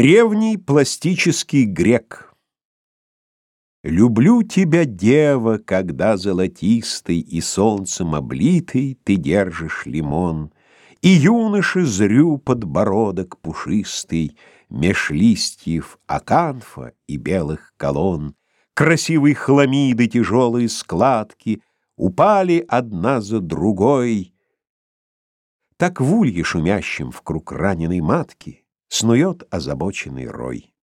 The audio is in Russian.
Древний пластический грек Люблю тебя, дева, когда золотистый И солнцем облитый ты держишь лимон, И юноши зрю подбородок пушистый Меж листьев аканфа и белых колонн, Красивые хламиды, тяжелые складки Упали одна за другой. Так в улье шумящем в круг раненой матки Снует озабоченный рой.